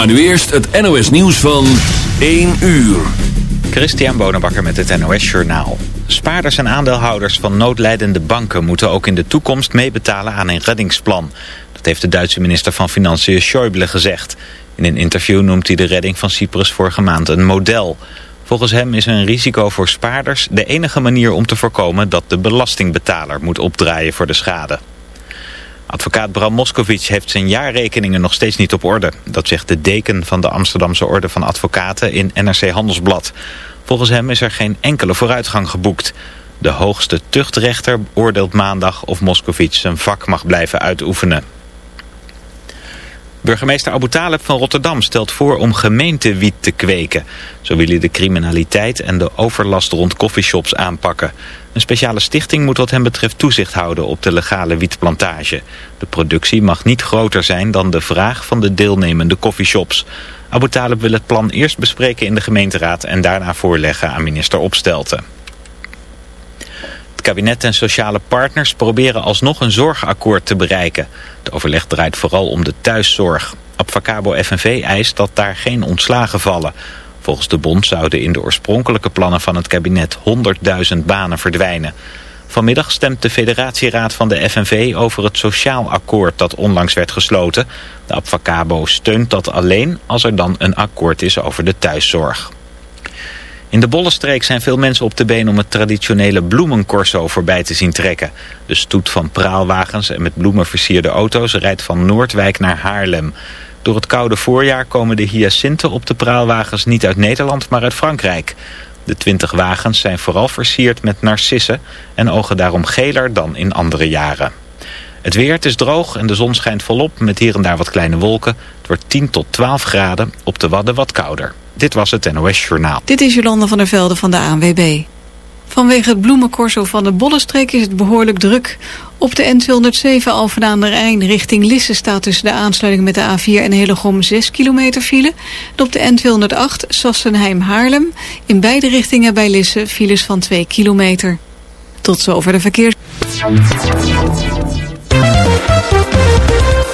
Maar nu eerst het NOS nieuws van 1 uur. Christian Bonenbakker met het NOS Journaal. Spaarders en aandeelhouders van noodlijdende banken moeten ook in de toekomst meebetalen aan een reddingsplan. Dat heeft de Duitse minister van Financiën Schäuble gezegd. In een interview noemt hij de redding van Cyprus vorige maand een model. Volgens hem is een risico voor spaarders de enige manier om te voorkomen dat de belastingbetaler moet opdraaien voor de schade. Advocaat Bram Moskowitz heeft zijn jaarrekeningen nog steeds niet op orde. Dat zegt de deken van de Amsterdamse Orde van Advocaten in NRC Handelsblad. Volgens hem is er geen enkele vooruitgang geboekt. De hoogste tuchtrechter oordeelt maandag of Moskowitz zijn vak mag blijven uitoefenen. Burgemeester Abu Taleb van Rotterdam stelt voor om gemeentewiet te kweken. Zo wil hij de criminaliteit en de overlast rond coffeeshops aanpakken. Een speciale stichting moet wat hem betreft toezicht houden op de legale wietplantage. De productie mag niet groter zijn dan de vraag van de deelnemende coffeeshops. Abu Talib wil het plan eerst bespreken in de gemeenteraad en daarna voorleggen aan minister Opstelten. Het kabinet en sociale partners proberen alsnog een zorgakkoord te bereiken. De overleg draait vooral om de thuiszorg. Abfacabo FNV eist dat daar geen ontslagen vallen. Volgens de bond zouden in de oorspronkelijke plannen van het kabinet 100.000 banen verdwijnen. Vanmiddag stemt de federatieraad van de FNV over het sociaal akkoord dat onlangs werd gesloten. De Abfacabo steunt dat alleen als er dan een akkoord is over de thuiszorg. In de Bollenstreek zijn veel mensen op de been om het traditionele bloemencorso voorbij te zien trekken. De stoet van praalwagens en met bloemen versierde auto's rijdt van Noordwijk naar Haarlem. Door het koude voorjaar komen de hyacinten op de praalwagens niet uit Nederland, maar uit Frankrijk. De twintig wagens zijn vooral versierd met narcissen en ogen daarom geler dan in andere jaren. Het weer, het is droog en de zon schijnt volop met hier en daar wat kleine wolken. Het wordt 10 tot 12 graden, op de Wadden wat kouder. Dit was het NOS Journaal. Dit is Jolanda van der Velde van de ANWB. Vanwege het bloemencorso van de Bollenstreek is het behoorlijk druk. Op de N207 Alphen aan de Rijn richting Lisse staat tussen de aansluiting met de A4 en Hillegom 6 kilometer file. En op de N208 Sassenheim-Haarlem in beide richtingen bij Lisse files van 2 kilometer. Tot zover de verkeers.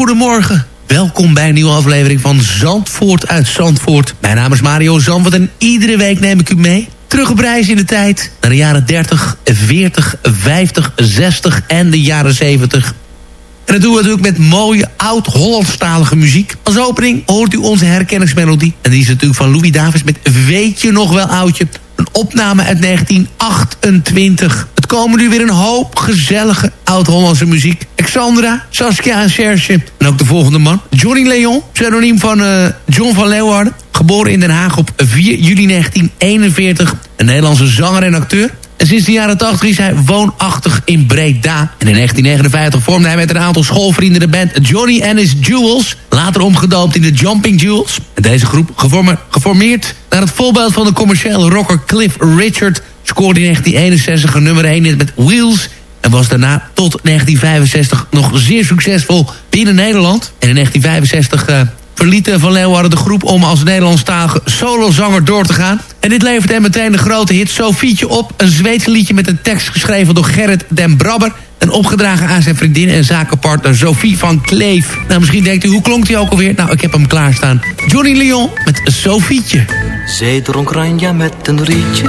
Goedemorgen. Welkom bij een nieuwe aflevering van Zandvoort uit Zandvoort. Mijn naam is Mario Zandvoort en iedere week neem ik u mee... terug op reis in de tijd naar de jaren 30, 40, 50, 60 en de jaren 70... En dat doen we natuurlijk met mooie oud-Hollandstalige muziek. Als opening hoort u onze herkenningsmelodie. En die is natuurlijk van Louis Davis met Weet je nog wel oudje? Een opname uit 1928. Komen nu weer een hoop gezellige oud-Hollandse muziek. Alexandra, Saskia en Serge. En ook de volgende man. Johnny Leon, pseudoniem van uh, John van Leeuwarden. Geboren in Den Haag op 4 juli 1941. Een Nederlandse zanger en acteur. En sinds de jaren 80 is hij woonachtig in Breda. En in 1959 vormde hij met een aantal schoolvrienden de band Johnny and His Jewels. Later omgedoopt in de Jumping Jewels. En deze groep, geformeerd naar het voorbeeld van de commerciële rocker Cliff Richard... scoorde in 1961 een nummer 1 met Wheels... En was daarna tot 1965 nog zeer succesvol binnen Nederland. En in 1965 uh, verliet Van Leeuwarden de groep om als Nederlandstalige solozanger door te gaan. En dit levert hem meteen de grote hit Sofietje op. Een Zweedse liedje met een tekst geschreven door Gerrit den Brabber. En opgedragen aan zijn vriendin en zakenpartner Sophie van Kleef. Nou, misschien denkt u, hoe klonk hij ook alweer? Nou, ik heb hem klaarstaan. Johnny Leon met Sofietje. Zij met een rietje,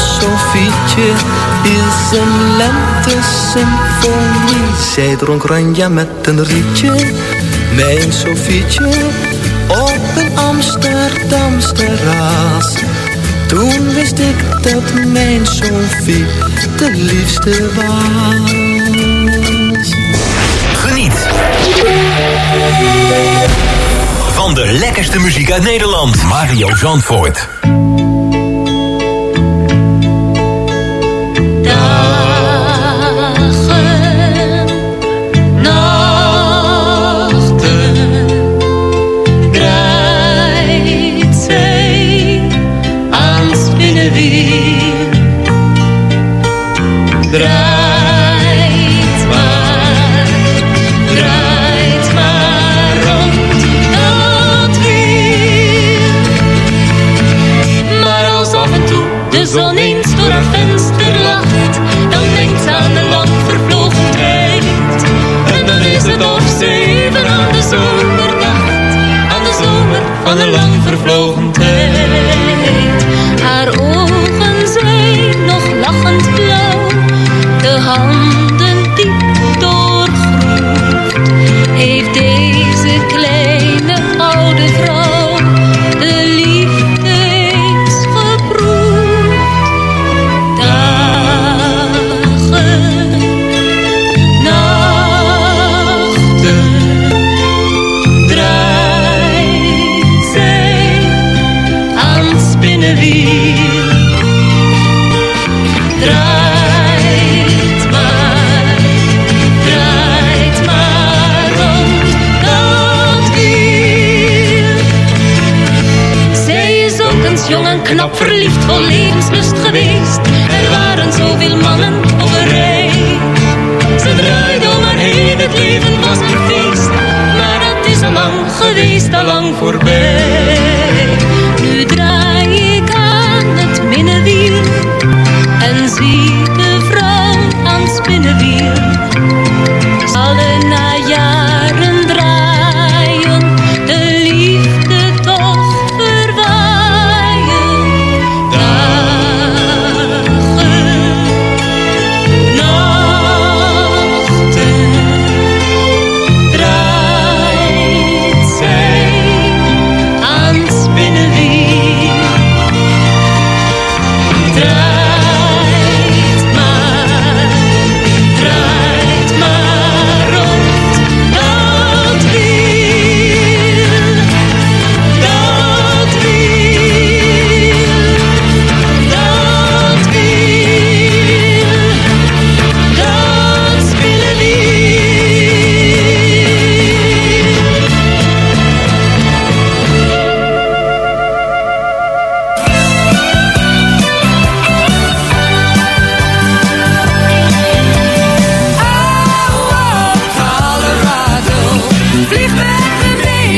Sofietje is een lente-symfonie. Zij dronk ranja met een rietje, mijn Sofietje, op een Amsterdams terras. Toen wist ik dat mijn Sofie de liefste was. Geniet van de lekkerste muziek uit Nederland. Mario Zandvoort.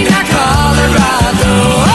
Colorado.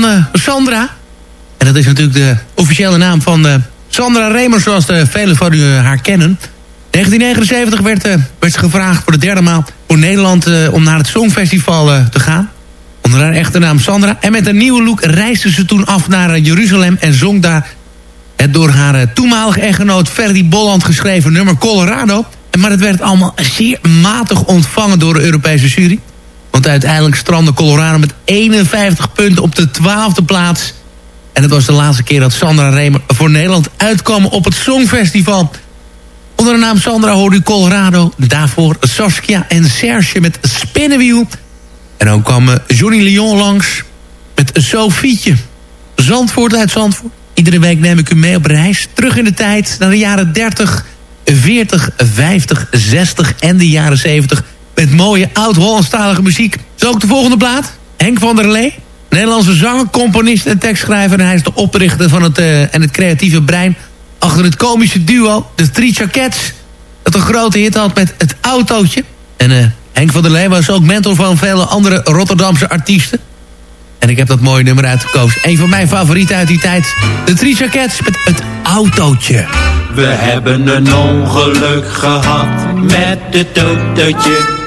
Van eh, Sandra. En dat is natuurlijk de officiële naam van eh, Sandra Remer, zoals de velen van u eh, haar kennen. 1979 werd, eh, werd ze gevraagd voor de derde maal voor Nederland eh, om naar het Songfestival eh, te gaan. Onder haar echte naam Sandra. En met een nieuwe look reisde ze toen af naar eh, Jeruzalem en zong daar het door haar eh, toenmalige echtgenoot Ferdy Bolland geschreven nummer Colorado. Maar het werd allemaal zeer matig ontvangen door de Europese jury. Want uiteindelijk strandde Colorado met 51 punten op de 12e plaats. En het was de laatste keer dat Sandra Remer voor Nederland uitkwam op het Songfestival. Onder de naam Sandra hoorde Colorado. Daarvoor Saskia en Serge met Spinnenwiel. En dan kwam eh, Johnny Leon langs met Sofietje. Zandvoort uit Zandvoort. Iedere week neem ik u mee op reis. Terug in de tijd naar de jaren 30, 40, 50, 60 en de jaren 70. Met mooie oud-Hollandstalige muziek. Zo ook de volgende plaat. Henk van der Lee. Nederlandse zanger, componist en tekstschrijver. En hij is de oprichter van het, eh, en het creatieve brein... achter het komische duo The Three Chacats. Dat een grote hit had met Het Autootje. En eh, Henk van der Lee was ook mentor van vele andere Rotterdamse artiesten. En ik heb dat mooie nummer uitgekozen. Een van mijn favorieten uit die tijd. De Three Chacats met Het Autootje. We hebben een ongeluk gehad met het autootje.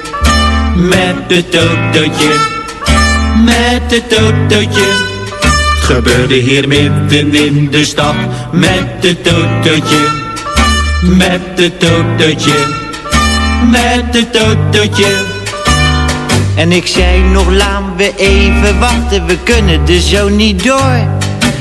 Met het autootje. Met het autootje. Gebeurde hier midden in de stad. Met het autootje. Met het autootje. Met het autootje. En ik zei nog, laat we even wachten, we kunnen er zo niet door.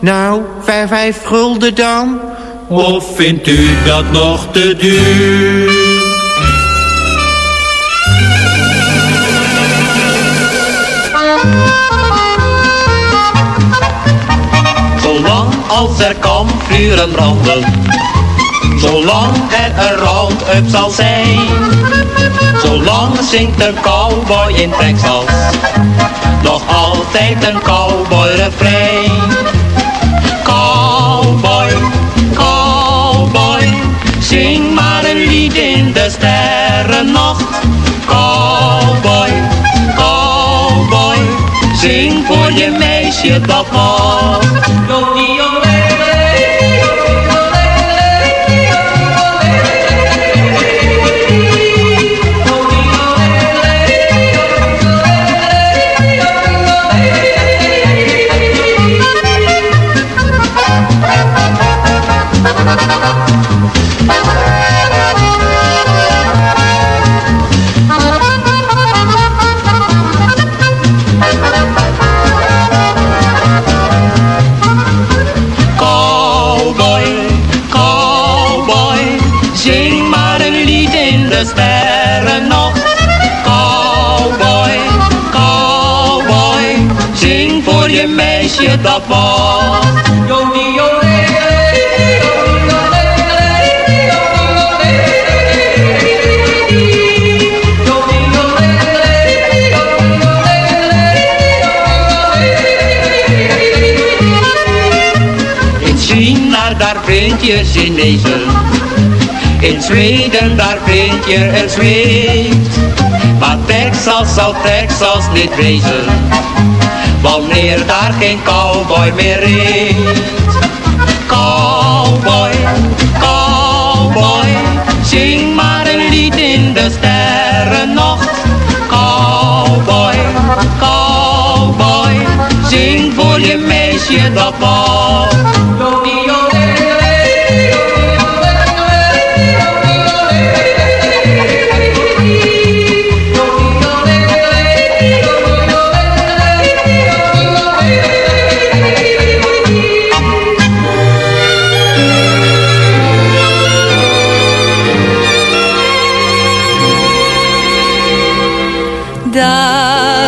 Nou, vijf, vijf gulden dan? Of vindt u dat nog te duur? Zolang als er kampvuren branden Zolang er een round-up zal zijn Zolang zingt een cowboy in Texas Nog altijd een cowboy refrein lied in de sterrennacht. Cowboy, cowboy Zing voor je meisje dat In China daar vind je Chinezen. In Zweden daar vind je een Zweed. Maar Texas zal Texas niet wezen. Wanneer daar geen cowboy meer reed. Cowboy, cowboy, zing maar een lied in de sterrennacht. Cowboy, cowboy, zing voor je meisje dat mag. Daar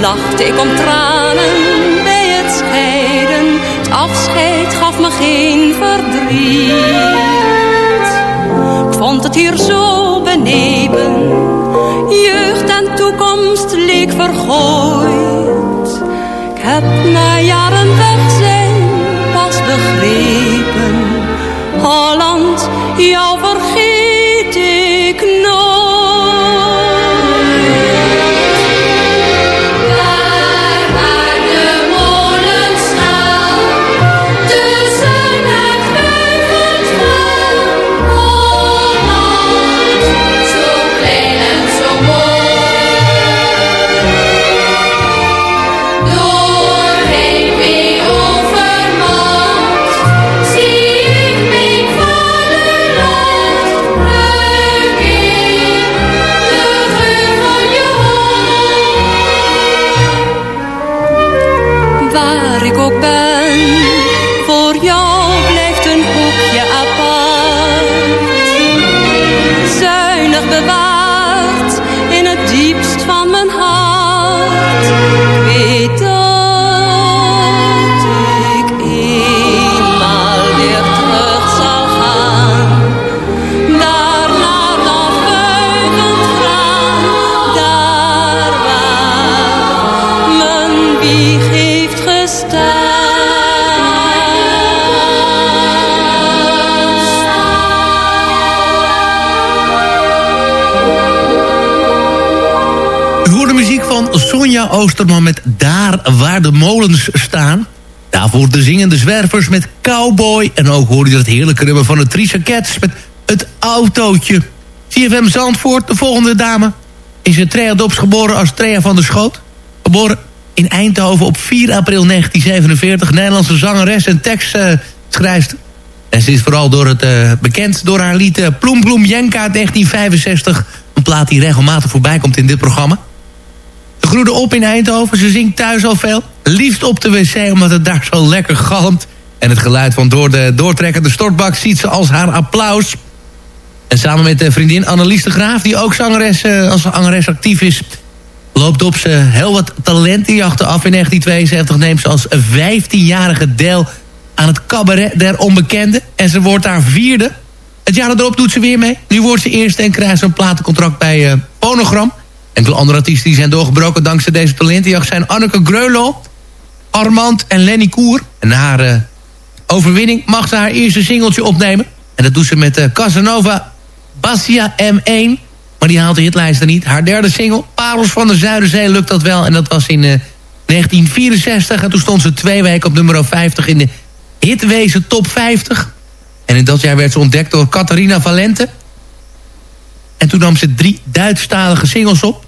lachte ik om tranen bij het scheiden. Het afscheid gaf me geen verdriet. Ik vond het hier zo beneden. Jeugd en toekomst leek vergooid. Ik heb na jaren weg zijn pas begrepen. Holland, jou vergeet Oosterman met Daar waar de molens staan. Daarvoor de zingende zwervers met Cowboy. En ook hoorde je dat heerlijke nummer van de Trisha Cats met Het Autootje. CFM Zandvoort, de volgende dame, is in Trea Dops geboren als Trea van der Schoot. Geboren in Eindhoven op 4 april 1947. Nederlandse zangeres en tekstschrijfster. En ze is vooral door het, eh, bekend door haar lied eh, Ploem Ploem Jenka 1965. Een plaat die regelmatig voorbij komt in dit programma. Groeide op in Eindhoven, ze zingt thuis al veel. Liefst op de wc, omdat het daar zo lekker galmt. En het geluid van door de doortrekkende stortbak ziet ze als haar applaus. En samen met de vriendin Annelies de Graaf, die ook zangeres, eh, als zangeres actief is... loopt op ze heel wat talentenjachten af. In 1972 neemt ze als 15-jarige deel aan het cabaret der onbekenden. En ze wordt daar vierde. Het jaar erop doet ze weer mee. Nu wordt ze eerste en krijgt ze een platencontract bij eh Phonogram. Enkele andere artiesten die zijn doorgebroken dankzij deze talentenjacht... zijn Anneke Greulow, Armand en Lenny Koer. En na haar eh, overwinning mag ze haar eerste singeltje opnemen. En dat doet ze met eh, Casanova Basia M1. Maar die haalt de hitlijsten niet. Haar derde single, Parels van de Zuiderzee, lukt dat wel. En dat was in eh, 1964. En toen stond ze twee weken op nummer 50 in de Hitwezen Top 50. En in dat jaar werd ze ontdekt door Catharina Valente. En toen nam ze drie Duitsstalige singles op.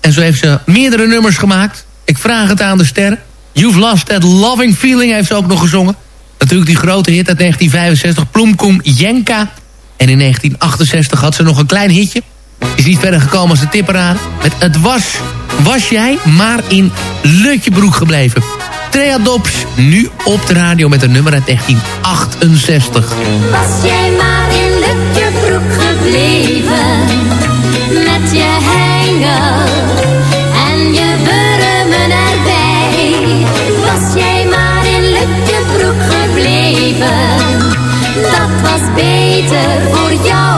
En zo heeft ze meerdere nummers gemaakt. Ik vraag het aan de sterren. You've Lost That Loving Feeling heeft ze ook nog gezongen. Natuurlijk die grote hit uit 1965, Ploemkoem Jenka. En in 1968 had ze nog een klein hitje. Is niet verder gekomen als de tipperaar. Met Het was, was jij maar in Lutjebroek gebleven. Trea Dops, nu op de radio met een nummer uit 1968. Was jij maar in Lutjebroek gebleven met je hengel beter voor jou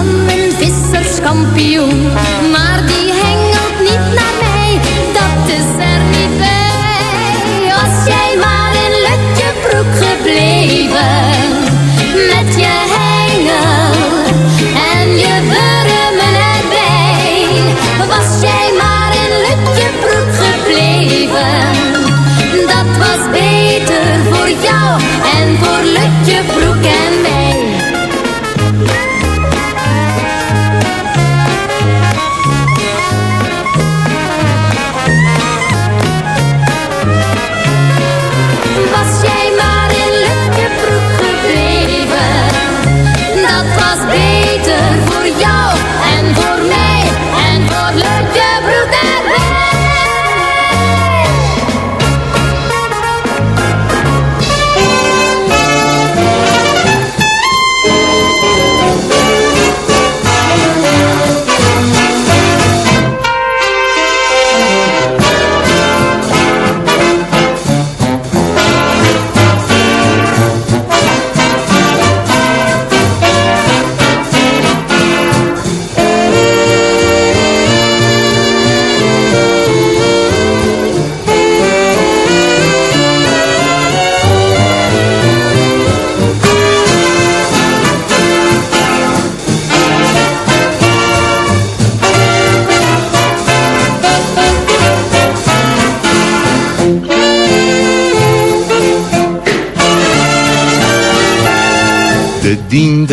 van een visserskampioen. Maar die hengelt niet naar mij, dat is er niet bij. Was jij maar in lutje broek gebleven, met je hengel en je vurmen erbij. Was jij maar in lutje broek gebleven, dat was beter voor jou en voor lutje broek.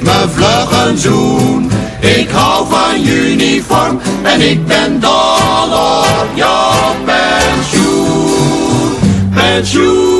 Geef me vlug zoen. Ik hou van uniform en ik ben dol op jouw pensioen. Pensioen.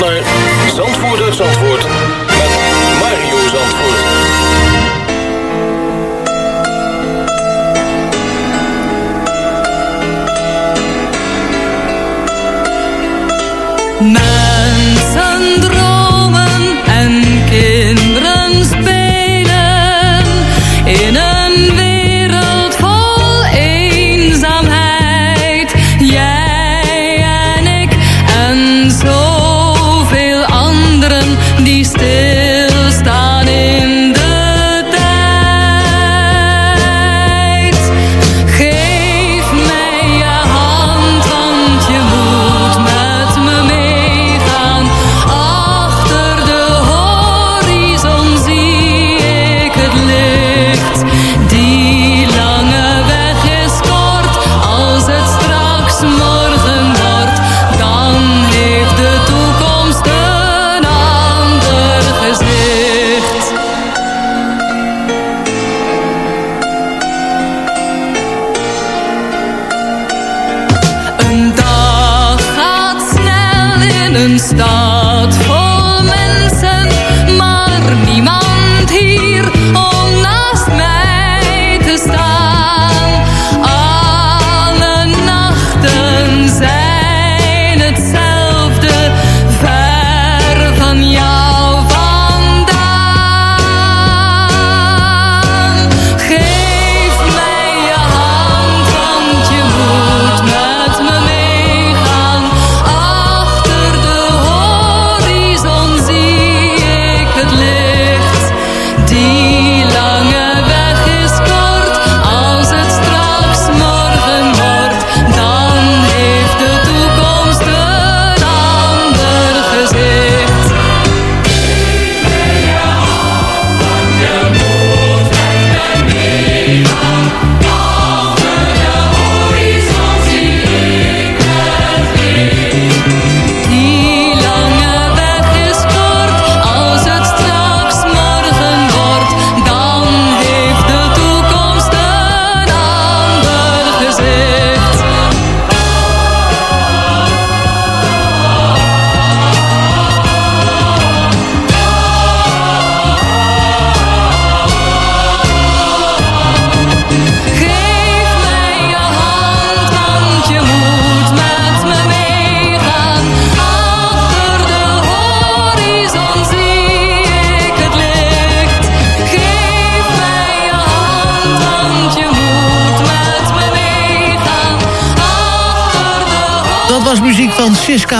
naar Zandvoort Zandvoort met Mario Zandvoort.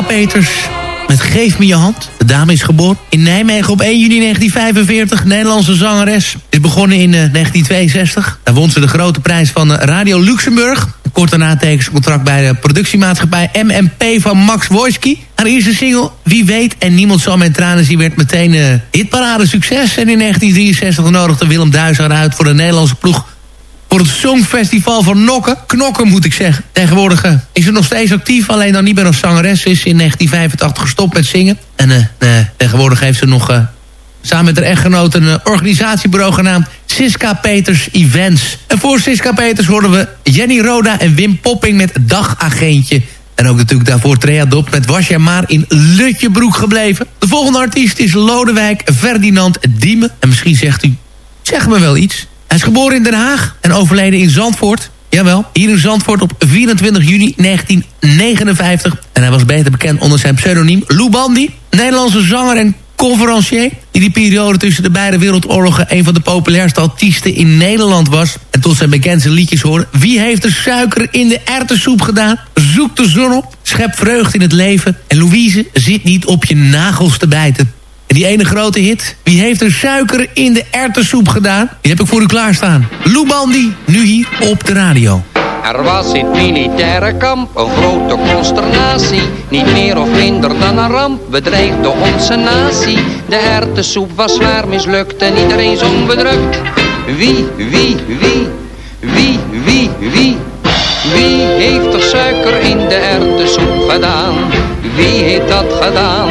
Peters met Geef me je hand. De dame is geboren in Nijmegen op 1 juni 1945. Nederlandse zangeres. Is begonnen in eh, 1962. Daar won ze de grote prijs van eh, Radio Luxemburg. Kort daarna tekende ze contract bij de productiemaatschappij MMP van Max Wojski. Haar eerste single, Wie weet en niemand zal mijn tranen zien... werd meteen eh hitparade succes. En in 1963 nodigde Willem Duis haar uit voor de Nederlandse ploeg voor het Songfestival van Nokken. Knokken moet ik zeggen. Tegenwoordig eh, is ze nog steeds actief, alleen dan niet meer als zangeres. Ze is in 1985 gestopt met zingen. En eh, eh, tegenwoordig heeft ze nog samen met haar echtgenoot een organisatiebureau genaamd Siska Peters Events. En voor Siska Peters hoorden we Jenny Roda en Wim Popping met Dagagentje. En ook natuurlijk daarvoor Trea Dop met Was jij maar in Lutjebroek gebleven. De volgende artiest is Lodewijk Ferdinand Diemen. En misschien zegt u, zeg me wel iets... Hij is geboren in Den Haag en overleden in Zandvoort. Jawel, hier in Zandvoort op 24 juni 1959. En hij was beter bekend onder zijn pseudoniem Lou Bandy. Nederlandse zanger en conferencier... die die periode tussen de beide wereldoorlogen... een van de populairste artiesten in Nederland was. En tot zijn bekendste liedjes horen... Wie heeft de suiker in de erwtensoep gedaan? Zoek de zon op, schep vreugd in het leven... en Louise zit niet op je nagels te bijten. En die ene grote hit, wie heeft er suiker in de erwtensoep gedaan? Die heb ik voor u klaarstaan. Lou nu hier op de radio. Er was in het militaire kamp een grote consternatie. Niet meer of minder dan een ramp bedreigde onze natie. De hertensoep was zwaar mislukt en iedereen zong bedrukt. Wie, wie, wie, wie, wie, wie, wie heeft er suiker in de erwtensoep gedaan? Wie heeft dat gedaan?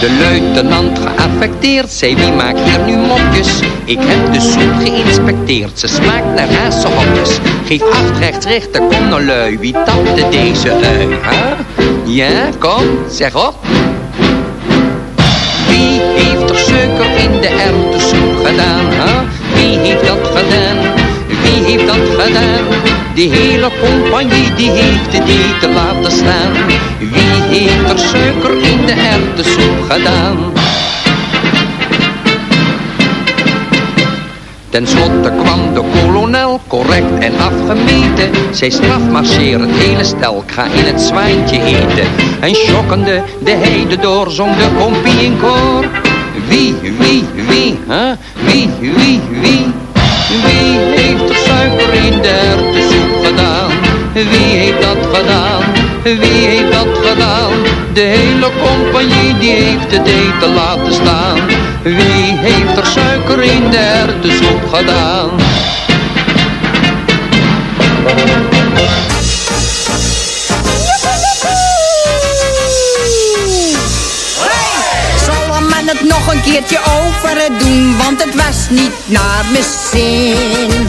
De luitenant geaffecteerd zei wie maakt hier nu mopjes Ik heb de soep geïnspecteerd, ze smaakt naar hazenhokjes Geef acht rechts rechter, kom nou lui, wie tapte deze ui? Ja, kom, zeg op Wie heeft er suiker in de erwtensoep gedaan, hè? Wie heeft dat gedaan? Wie heeft dat gedaan? Die hele compagnie die heeft het eten laten staan. Wie heeft er suiker in de erwtensoep gedaan? Ten slotte kwam de kolonel, correct en afgemeten. Zij strafmarcheer het hele stel, ga in het zwijntje eten. En schokkende de heide door, zong de kompie in koor. Wie, wie, wie, hè? Wie, wie, wie? Wie heeft er suiker in de erwtensoep gedaan? Wie heeft dat gedaan? Wie heeft dat gedaan? De hele compagnie die heeft het eten laten staan. Wie heeft er suiker in de erwtensoep gedaan? Het nog een keertje over doen, want het was niet naar mijn zin.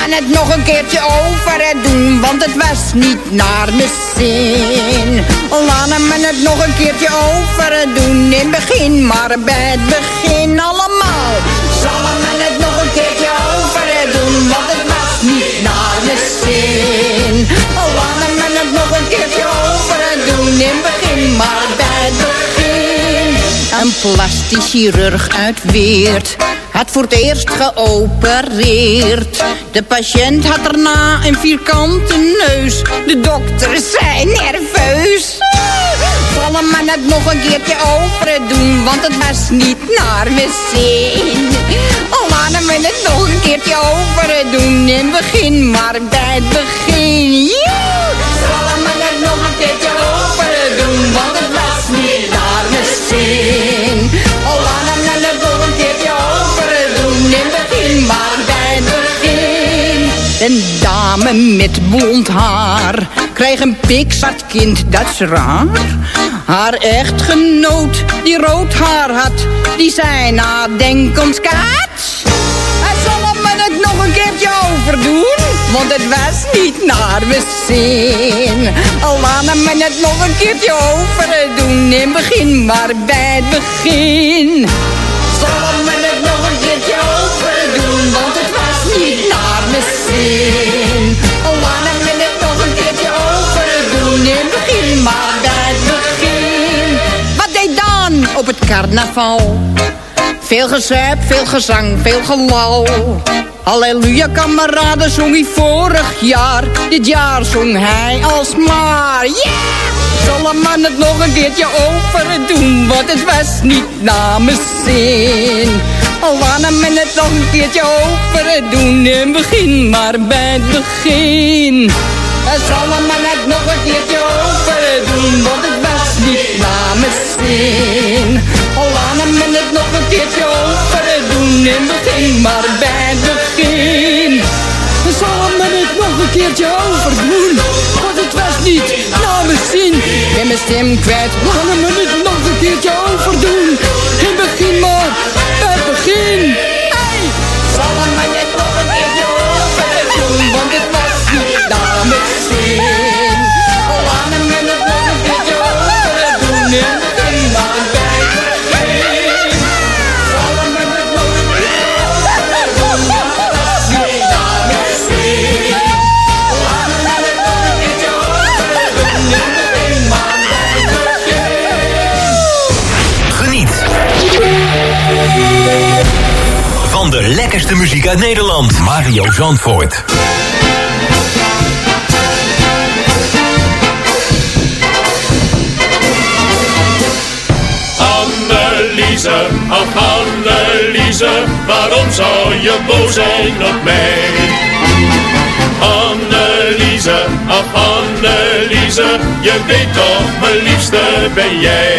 Men het nog een keertje over doen, want het was niet naar mijn zin. Laat men het nog een keertje over doen, in begin maar bij het begin allemaal. Zal men het nog een keertje over doen, want het was niet naar mijn zin. Laat men het nog een keertje over doen, in begin maar bij het begin. Een plastisch chirurg uit Weert had voor het eerst geopereerd. De patiënt had daarna een vierkante neus. De dokters zijn nerveus. Vallen men het nog een keertje over doen, want het was niet naar mijn zin. Laten we het nog een keertje over doen, in begin maar bij het begin. Vallen men het nog een keertje over doen, want het met blond haar kreeg een pikzwart kind, dat is raar. Haar echtgenoot, die rood haar had, die zei nadenkend skat. Hij zal me het nog een keertje overdoen, want het was niet naar mijn zin. Laten me het nog een keertje overdoen, in begin maar bij het begin. Zal carnaval? Veel gezuip, veel gezang, veel gelal. Halleluja kameraden zong hij vorig jaar. Dit jaar zong hij alsmaar. Yeah! Zal een man het nog een keertje over doen, want het was niet mijn zin. Laat men het nog een keertje over doen, en begin maar bij het begin. Zal een man het nog een keertje over doen, want het was niet mijn zin. En begin maar bij het begin. Zal men het nog een keertje over doen, want het was niet naar mijn zin. Ben mijn stem kwijt, laat me het nog een keertje over doen. En begin maar bij het begin. De lekkerste muziek uit Nederland. Mario Zandvoort. Anneliese, ach Anneliese, waarom zou je boos zijn op mij? Anneliese, ach Anneliese, je weet toch, mijn liefste ben jij.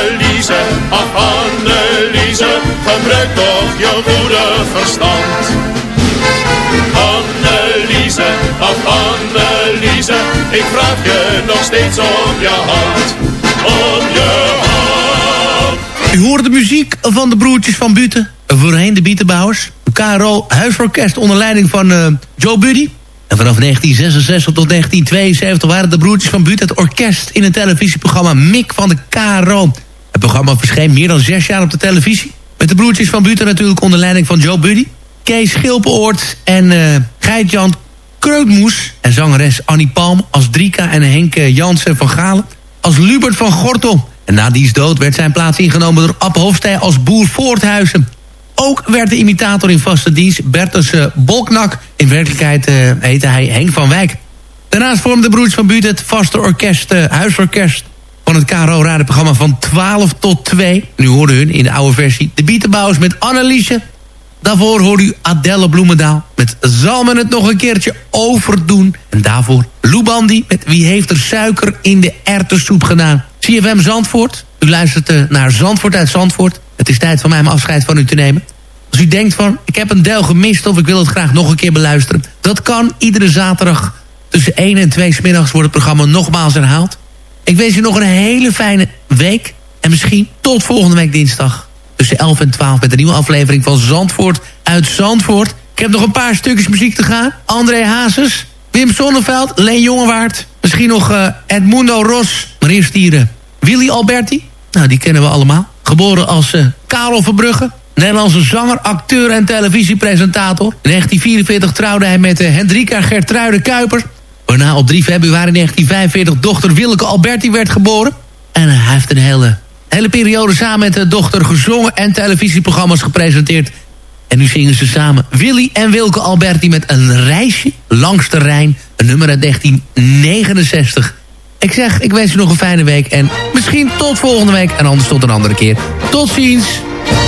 ach Anneliese Gebruik toch je goede verstand Anneliese, ach Anneliese Ik vraag je nog steeds om je hand Om je hand U hoort de muziek van de broertjes van Buten. Voorheen de Bietenbouwers. KRO huisorkest onder leiding van eh, Joe Buddy. En vanaf 1966 tot 1972 waren de broertjes van Buten het orkest... in het televisieprogramma Mik van de KRO. Het programma verscheen meer dan zes jaar op de televisie. Met de broertjes van Buten natuurlijk onder leiding van Joe Buddy. Kees Schilpeoort en Geit-Jan Kreutmoes. En zangeres Annie Palm als Drika en Henk Jansen van Galen. Als Lubert van Gortel. En na diens dood werd zijn plaats ingenomen door Ab Hofstee als boer Voorthuizen. Ook werd de imitator in vaste dienst Bertus eh, Bolknak. In werkelijkheid eh, heette hij Henk van Wijk. Daarnaast vormde de broers van Buurt het vaste orkest, eh, huisorkest... van het KRO-radioprogramma van 12 tot 2. Nu hoorde hun in de oude versie de Bietenbouwers met Anneliese... Daarvoor hoorde u Adelle Bloemendaal met Zal men het nog een keertje overdoen? En daarvoor Lou Bandy met Wie heeft er suiker in de erwtensoep gedaan? CFM Zandvoort. U luistert eh, naar Zandvoort uit Zandvoort. Het is tijd van mij om afscheid van u te nemen. Als u denkt van, ik heb een deel gemist of ik wil het graag nog een keer beluisteren. Dat kan iedere zaterdag tussen 1 en 2 smiddags wordt het programma nogmaals herhaald. Ik wens u nog een hele fijne week. En misschien tot volgende week dinsdag tussen 11 en 12 met een nieuwe aflevering van Zandvoort uit Zandvoort. Ik heb nog een paar stukjes muziek te gaan. André Hazes, Wim Sonneveld, Leen Jongewaard. Misschien nog eh, Edmundo Ros. Maar eerst hier eh, Willy Alberti. Nou, die kennen we allemaal. Geboren als eh, Karel Verbrugge. Nederlandse zanger, acteur en televisiepresentator. In 1944 trouwde hij met Hendrika Gertruide Kuiper. Waarna op 3 februari 1945 dochter Willeke Alberti werd geboren. En hij heeft een hele hele periode samen met de dochter gezongen en televisieprogramma's gepresenteerd. En nu zingen ze samen Willy en Wilke Alberti met een reisje langs de Rijn. Een nummer uit 1969. Ik zeg, ik wens u nog een fijne week en misschien tot volgende week. En anders tot een andere keer. Tot ziens.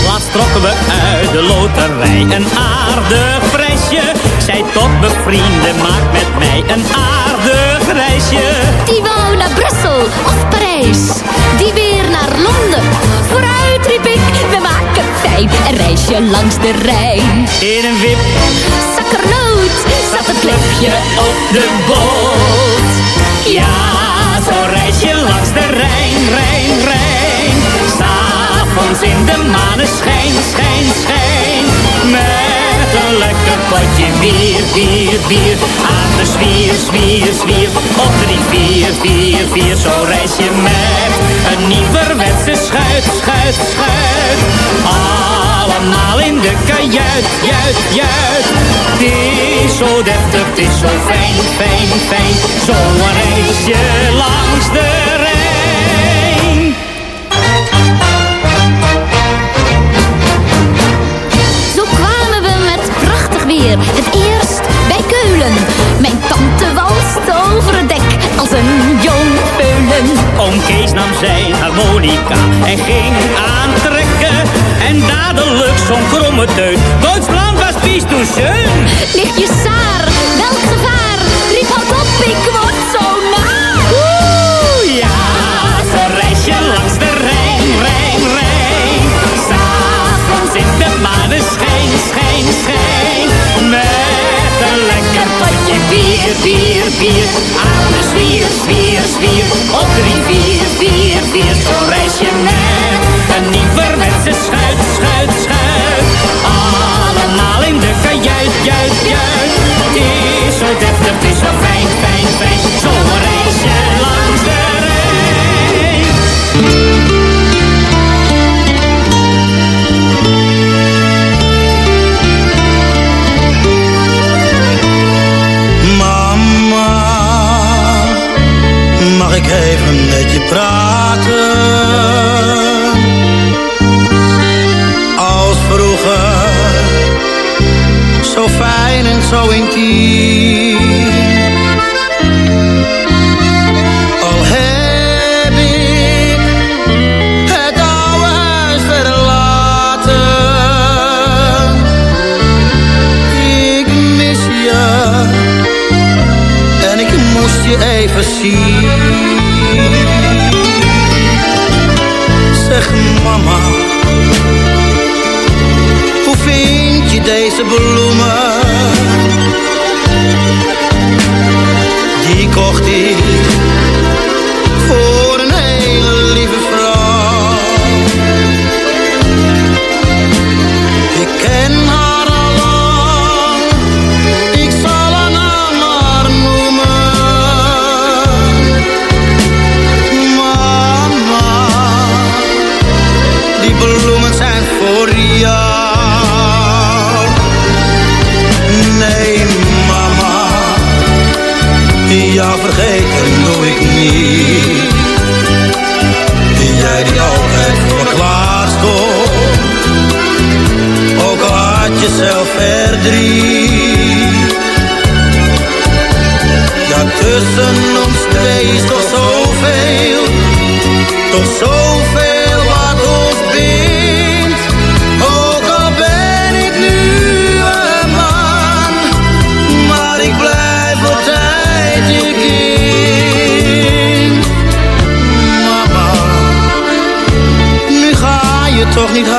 Laatst trokken we uit de loterij een aardig Zij tot bevrienden, maak met mij een aardig reisje. Die wou naar Brussel of Parijs, die weer naar Londen. Vooruit riep ik, we maken fijn een reisje langs de Rijn. In een wip, zakkernoot, zat een klepje op de boot. ja, zo'n reisje langs de Rijn, Rijn, Rijn. S'avonds in de maneschijn, schijn, schijn. Met een lekker potje bier, bier, bier. Aan de zwier, zwier, zwier. Op drie, vier, vier, vier. Zo reis je met een nieuwerwetse schuit, schuit, schuit. Allemaal in de kajuit, juit, juit. Het is zo deftig, het is zo fijn, fijn, fijn. Zo reis je langs de Rijn. Weer. Het eerst bij Keulen. Mijn tante walst over het dek als een jong peulen. Oom Kees nam zijn harmonica en ging aantrekken. En dadelijk zo'n kromme teut. Duitsland was pies toen schön. Ligt je saar, welk gevaar? Riep houd op, ik word zo naar. Oeh, ja, zo reis je langs de Rijn, Rijn, Rijn. S'avonds in de maneschijn, schijn, schijn. Potje bier, bier, bier. Aan de zwier, zwier, zwier. Op drie, vier, vier, vier. Zo reis je met een nieuwerwetse schuit, schuit, schuit. Allemaal in de kajuit, juist, juist. Het is zo is zo fijn, toch niet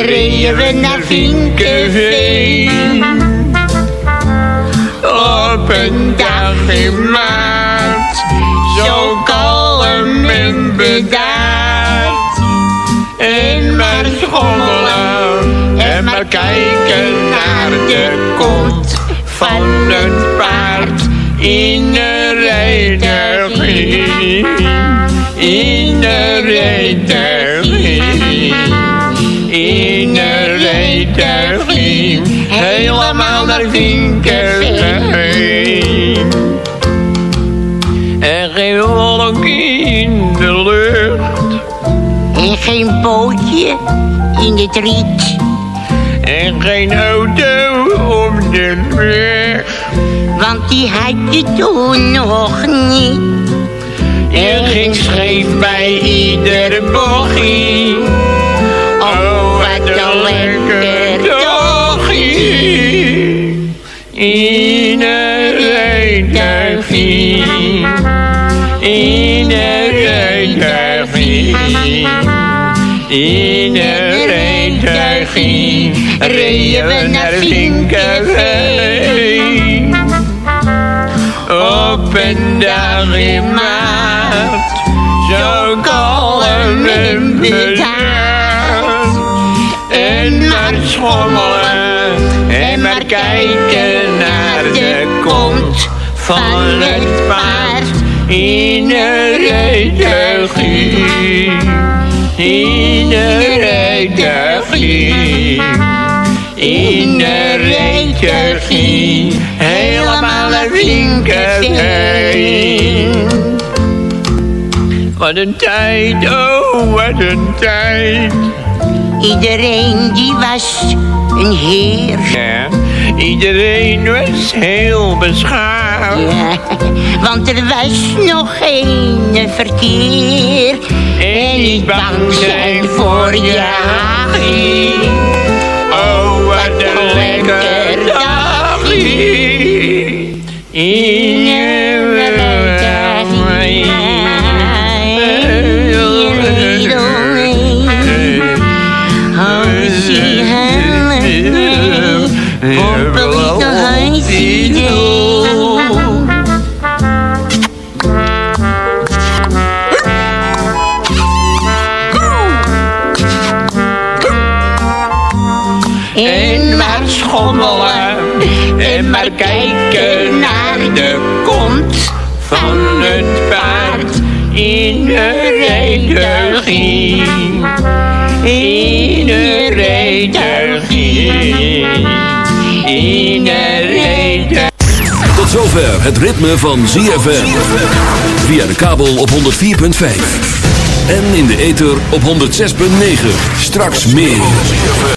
reden we naar Vinkenveen. Op een dag in maart, zo kalm en bedaard. En maar schommelen en maar kijken naar de kont van het paard in de redening. In de redening. Helemaal naar Vinkerveen. En geen wolk in de lucht. En geen bootje in het riet. En geen auto op de weg. Want die had je toen nog niet. En ging scheef bij iedere bochie. Oh, wat een lekker dagje. In een rijtuigje. In een rijtuigje. In een rijtuigje. Reden we naar Vinkerveen. Op een dag in maart. Zo kalm en bedaard. En maar schommelen. Maar kijken naar de kont van het paard. In een rijtuigje. In een rijtuigje. In een rijtuigje. Helemaal naar Vinkerveen. Wat een tijd, oh wat een tijd. Iedereen die was een heer. Iedereen was heel beschaafd. Ja, want er was nog geen verkeer. En niet bang zijn voor je hagie. Oh, wat een lekker dagje. Van het paard in de rijtuigje. In de rijtuigje. In de rijtuigje. Tot zover het ritme van ZFM. Via de kabel op 104.5. En in de ether op 106.9. Straks meer.